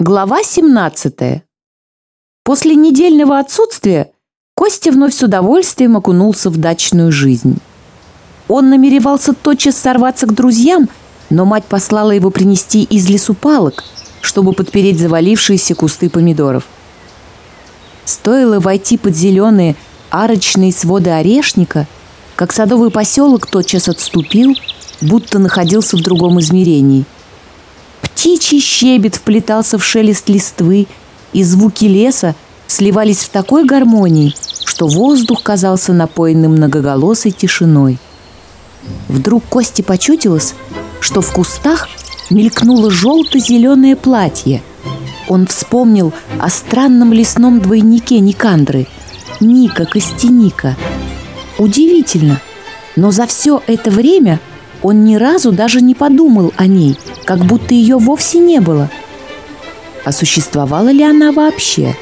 Глава 17. После недельного отсутствия Костя вновь с удовольствием окунулся в дачную жизнь. Он намеревался тотчас сорваться к друзьям, но мать послала его принести из лесу палок, чтобы подпереть завалившиеся кусты помидоров. Стоило войти под зеленые арочные своды орешника, как садовый поселок тотчас отступил, будто находился в другом измерении – Птичий щебет вплетался в шелест листвы, и звуки леса сливались в такой гармонии, что воздух казался напоенным многоголосой тишиной. Вдруг Кости почутилось, что в кустах мелькнуло желто-зеленое платье. Он вспомнил о странном лесном двойнике Никандры – Ника Костяника. Удивительно, но за все это время – он ни разу даже не подумал о ней, как будто ее вовсе не было. А существовала ли она вообще?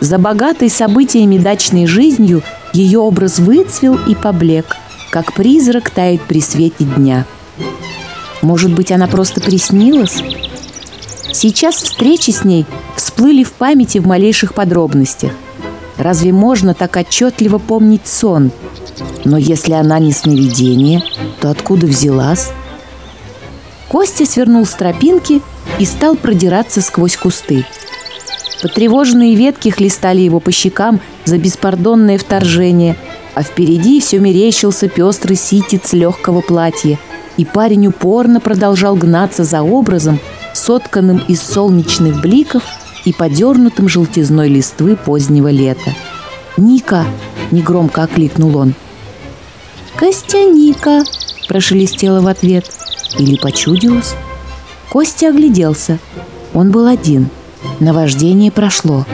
За богатой событиями дачной жизнью ее образ выцвел и поблек, как призрак тает при свете дня. Может быть, она просто приснилась? Сейчас встречи с ней всплыли в памяти в малейших подробностях. Разве можно так отчетливо помнить сон – но если она не сновидение, то откуда взялась? Костя свернул с тропинки и стал продираться сквозь кусты. Потревоженные ветки хлестали его по щекам за беспардонное вторжение, а впереди все мерещился пестрый ситец легкого платья, и парень упорно продолжал гнаться за образом, сотканным из солнечных бликов и подернутым желтизной листвы позднего лета. «Ника!» – негромко окликнул он – «Костяника!» – прошелестело в ответ. Или почудилось? Костя огляделся. Он был один. Наваждение прошло.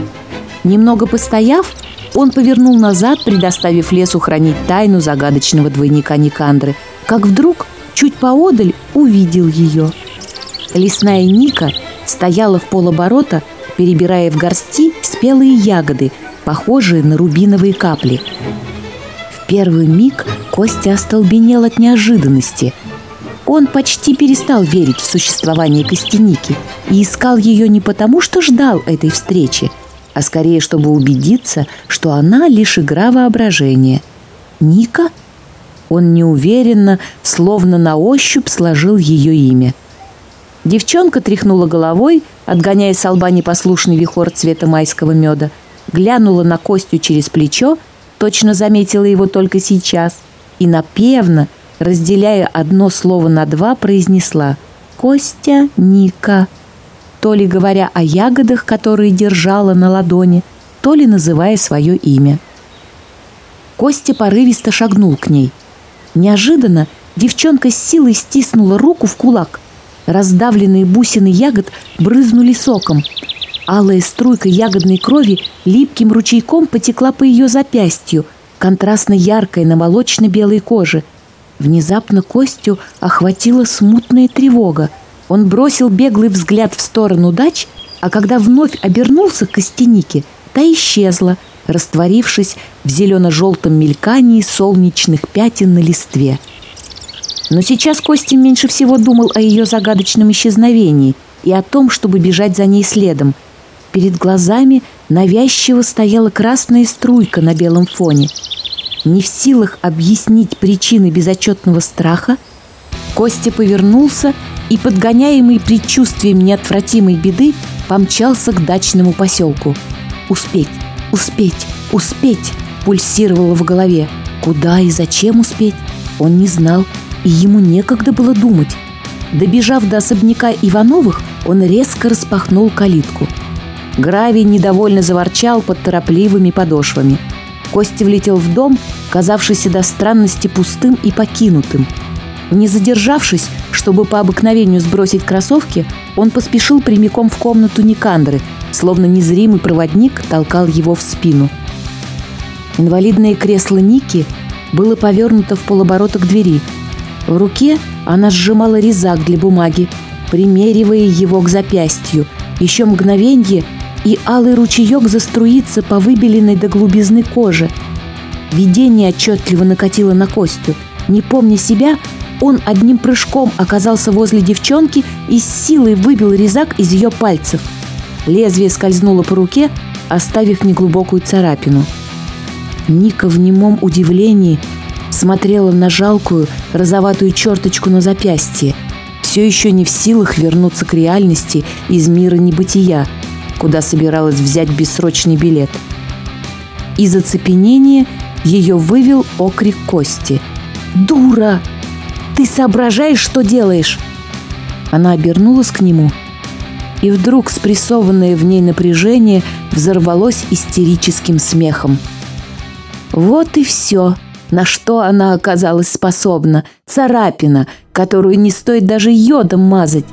Немного постояв, он повернул назад, предоставив лесу хранить тайну загадочного двойника Никандры, как вдруг, чуть поодаль, увидел ее. Лесная Ника стояла в полоборота, перебирая в горсти спелые ягоды, похожие на рубиновые капли. В первый миг Костя остолбенел от неожиданности. Он почти перестал верить в существование Костяники и искал ее не потому, что ждал этой встречи, а скорее, чтобы убедиться, что она лишь игра воображения. Ника? Он неуверенно, словно на ощупь сложил ее имя. Девчонка тряхнула головой, отгоняя с лба непослушный вихор цвета майского меда, глянула на Костю через плечо, точно заметила его только сейчас – и напевно, разделяя одно слово на два, произнесла «Костя Ника», то ли говоря о ягодах, которые держала на ладони, то ли называя свое имя. Костя порывисто шагнул к ней. Неожиданно девчонка с силой стиснула руку в кулак. Раздавленные бусины ягод брызнули соком. Алая струйка ягодной крови липким ручейком потекла по ее запястью – контрастно яркой на молочно-белой коже. Внезапно Костю охватила смутная тревога. Он бросил беглый взгляд в сторону дач, а когда вновь обернулся к костянике, та исчезла, растворившись в зелено-желтом мелькании солнечных пятен на листве. Но сейчас Костя меньше всего думал о ее загадочном исчезновении и о том, чтобы бежать за ней следом. Перед глазами навязчиво стояла красная струйка на белом фоне. Не в силах объяснить причины безотчетного страха, Костя повернулся и, подгоняемый предчувствием неотвратимой беды, помчался к дачному поселку. «Успеть! Успеть! Успеть!» пульсировало в голове. Куда и зачем успеть, он не знал, и ему некогда было думать. Добежав до особняка Ивановых, он резко распахнул калитку – Гравий недовольно заворчал под торопливыми подошвами. Костя влетел в дом, казавшийся до странности пустым и покинутым. Не задержавшись, чтобы по обыкновению сбросить кроссовки, он поспешил прямиком в комнату Никандры, словно незримый проводник толкал его в спину. Инвалидное кресло Ники было повернуто в полоборота к двери. В руке она сжимала резак для бумаги, примеривая его к запястью. Еще мгновенье, и алый ручеек заструится по выбеленной до глубизны кожи. Видение отчетливо накатило на Костю. Не помня себя, он одним прыжком оказался возле девчонки и с силой выбил резак из ее пальцев. Лезвие скользнуло по руке, оставив неглубокую царапину. Ника в немом удивлении смотрела на жалкую розоватую черточку на запястье, все еще не в силах вернуться к реальности из мира небытия – куда собиралась взять бессрочный билет. Из оцепенения ее вывел окрик Кости. «Дура! Ты соображаешь, что делаешь?» Она обернулась к нему, и вдруг спрессованное в ней напряжение взорвалось истерическим смехом. Вот и все, на что она оказалась способна. Царапина, которую не стоит даже йодом мазать.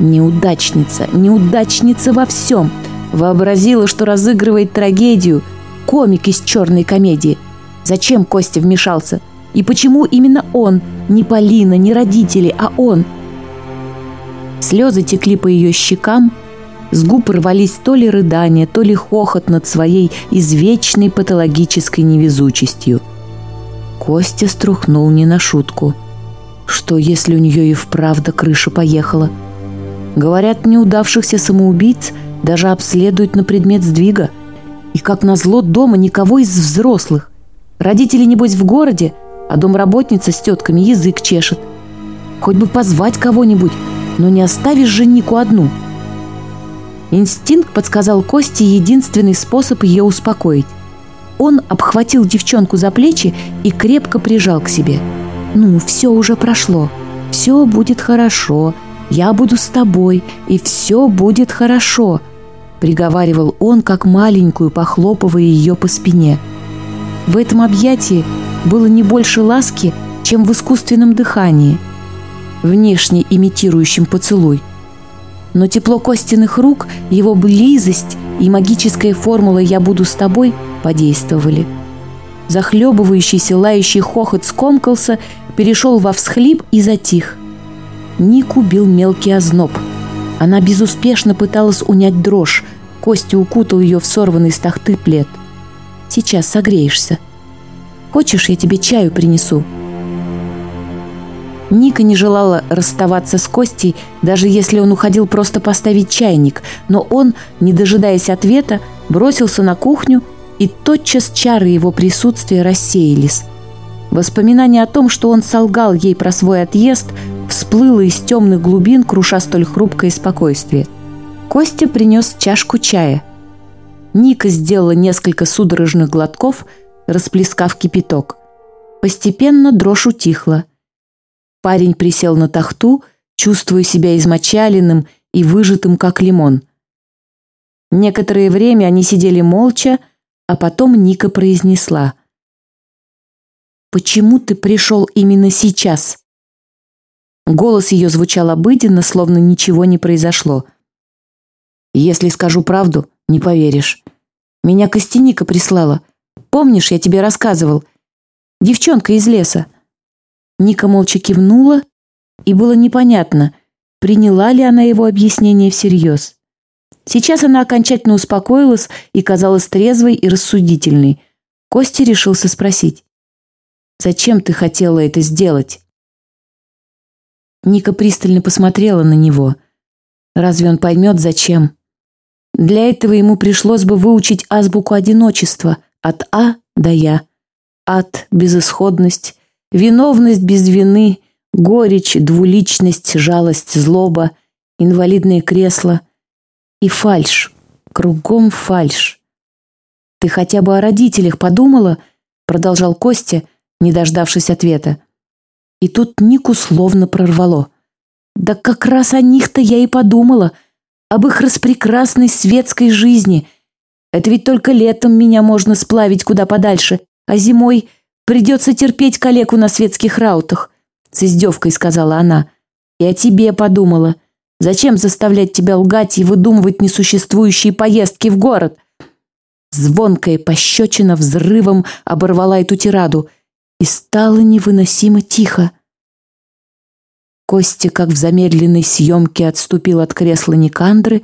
Неудачница, неудачница во всем — Вообразила, что разыгрывает трагедию, комик из черной комедии. Зачем Костя вмешался? И почему именно он? Не Полина, не родители, а он. Слезы текли по ее щекам, с губ рвались то ли рыдания, то ли хохот над своей извечной патологической невезучестью. Костя струхнул не на шутку. Что, если у нее и вправду крыша поехала? Говорят, неудавшихся самоубийц – даже обследуют на предмет сдвига. И, как назло, дома никого из взрослых. Родители, небось, в городе, а домработница с тетками язык чешет. Хоть бы позвать кого-нибудь, но не оставишь женнику одну. Инстинкт подсказал Косте единственный способ ее успокоить. Он обхватил девчонку за плечи и крепко прижал к себе. «Ну, все уже прошло. Все будет хорошо. Я буду с тобой, и все будет хорошо», — приговаривал он, как маленькую, похлопывая ее по спине. В этом объятии было не больше ласки, чем в искусственном дыхании, внешне имитирующем поцелуй. Но тепло костяных рук, его близость и магическая формула «я буду с тобой» подействовали. Захлебывающийся лающий хохот скомкался, перешел во всхлип и затих. Ник убил мелкий озноб — она безуспешно пыталась унять дрожь. Костя укутал ее в сорванный с тахты плед. «Сейчас согреешься. Хочешь, я тебе чаю принесу?» Ника не желала расставаться с Костей, даже если он уходил просто поставить чайник, но он, не дожидаясь ответа, бросился на кухню, и тотчас чары его присутствия рассеялись. Воспоминания о том, что он солгал ей про свой отъезд – всплыло из темных глубин, круша столь хрупкое спокойствие. Костя принес чашку чая. Ника сделала несколько судорожных глотков, расплескав кипяток. Постепенно дрожь утихла. Парень присел на тахту, чувствуя себя измочаленным и выжатым, как лимон. Некоторое время они сидели молча, а потом Ника произнесла. «Почему ты пришел именно сейчас?» Голос ее звучал обыденно, словно ничего не произошло. «Если скажу правду, не поверишь. Меня Костяника прислала. Помнишь, я тебе рассказывал? Девчонка из леса». Ника молча кивнула, и было непонятно, приняла ли она его объяснение всерьез. Сейчас она окончательно успокоилась и казалась трезвой и рассудительной. Костя решился спросить. «Зачем ты хотела это сделать?» Ника пристально посмотрела на него. Разве он поймет, зачем? Для этого ему пришлось бы выучить азбуку одиночества от А до Я. Ад, безысходность, виновность без вины, горечь, двуличность, жалость, злоба, инвалидное кресло и фальш. Кругом фальш. «Ты хотя бы о родителях подумала?» — продолжал Костя, не дождавшись ответа. И тут Нику словно прорвало. Да как раз о них-то я и подумала, об их распрекрасной светской жизни. Это ведь только летом меня можно сплавить куда подальше, а зимой придется терпеть калеку на светских раутах, с издевкой сказала она. И о тебе подумала. Зачем заставлять тебя лгать и выдумывать несуществующие поездки в город? Звонкая пощечина взрывом оборвала эту тираду – и стало невыносимо тихо. Костя, как в замедленной съемке, отступил от кресла Никандры,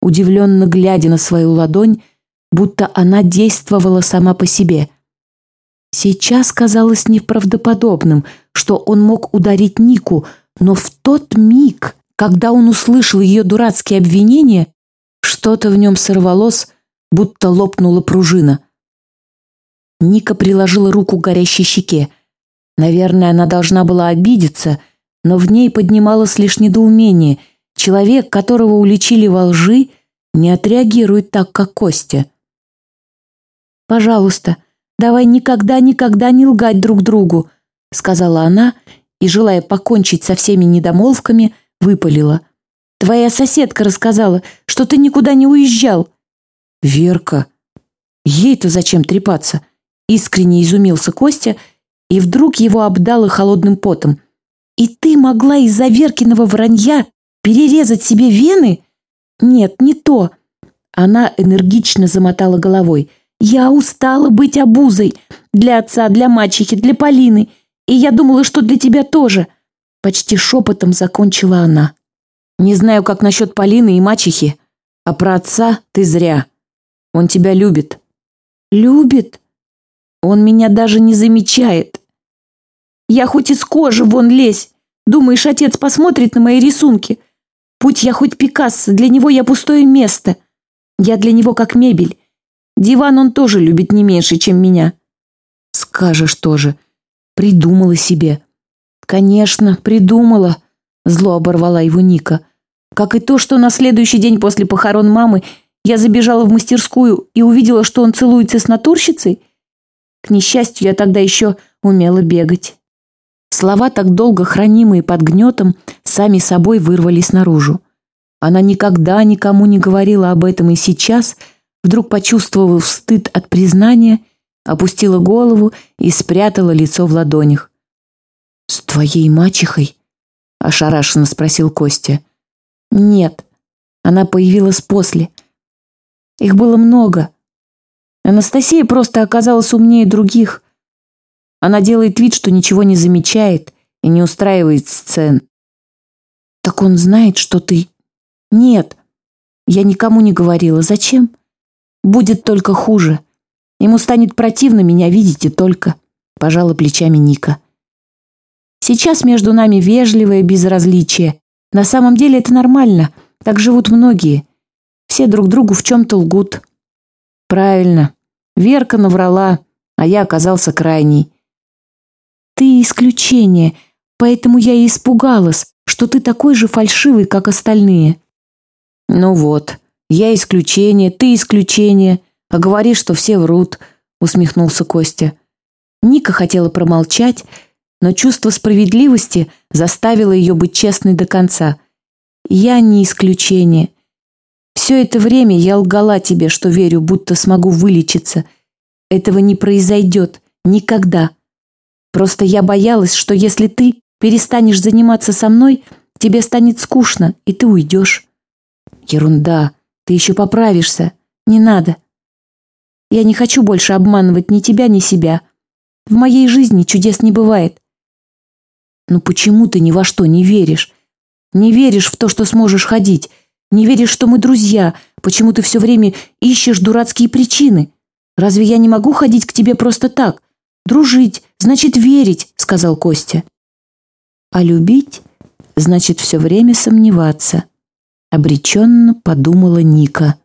удивленно глядя на свою ладонь, будто она действовала сама по себе. Сейчас казалось неправдоподобным, что он мог ударить Нику, но в тот миг, когда он услышал ее дурацкие обвинения, что-то в нем сорвалось, будто лопнула пружина – Ника приложила руку к горящей щеке. Наверное, она должна была обидеться, но в ней поднималось лишь недоумение. Человек, которого уличили во лжи, не отреагирует так, как Костя. «Пожалуйста, давай никогда-никогда не лгать друг другу», сказала она и, желая покончить со всеми недомолвками, выпалила. «Твоя соседка рассказала, что ты никуда не уезжал». «Верка, ей-то зачем трепаться? Искренне изумился Костя, и вдруг его обдало холодным потом. «И ты могла из-за Веркиного вранья перерезать себе вены? Нет, не то!» Она энергично замотала головой. «Я устала быть обузой для отца, для мачехи, для Полины, и я думала, что для тебя тоже!» Почти шепотом закончила она. «Не знаю, как насчет Полины и мачехи, а про отца ты зря. Он тебя любит». «Любит?» Он меня даже не замечает. Я хоть из кожи вон лезь. Думаешь, отец посмотрит на мои рисунки? Будь я хоть Пикассо, для него я пустое место. Я для него как мебель. Диван он тоже любит не меньше, чем меня. Скажешь тоже. Придумала себе. Конечно, придумала. Зло оборвала его Ника. Как и то, что на следующий день после похорон мамы я забежала в мастерскую и увидела, что он целуется с натурщицей, к несчастью, я тогда еще умела бегать. Слова, так долго хранимые под гнетом, сами собой вырвались наружу. Она никогда никому не говорила об этом и сейчас, вдруг почувствовав стыд от признания, опустила голову и спрятала лицо в ладонях. «С твоей мачехой?» – ошарашенно спросил Костя. «Нет, она появилась после. Их было много, Анастасия просто оказалась умнее других. Она делает вид, что ничего не замечает и не устраивает сцен. «Так он знает, что ты...» «Нет, я никому не говорила. Зачем?» «Будет только хуже. Ему станет противно меня видеть и только...» Пожала плечами Ника. «Сейчас между нами вежливое безразличие. На самом деле это нормально. Так живут многие. Все друг другу в чем-то лгут». «Правильно», Верка наврала, а я оказался крайней. «Ты исключение, поэтому я и испугалась, что ты такой же фальшивый, как остальные». «Ну вот, я исключение, ты исключение, а говоришь, что все врут», — усмехнулся Костя. Ника хотела промолчать, но чувство справедливости заставило ее быть честной до конца. «Я не исключение. Все это время я лгала тебе, что верю, будто смогу вылечиться. Этого не произойдет. Никогда. Просто я боялась, что если ты перестанешь заниматься со мной, тебе станет скучно, и ты уйдешь. Ерунда. Ты еще поправишься. Не надо. Я не хочу больше обманывать ни тебя, ни себя. В моей жизни чудес не бывает. Но почему ты ни во что не веришь? Не веришь в то, что сможешь ходить, не веришь, что мы друзья? Почему ты все время ищешь дурацкие причины? Разве я не могу ходить к тебе просто так? Дружить значит верить, сказал Костя. А любить значит все время сомневаться, обреченно подумала Ника.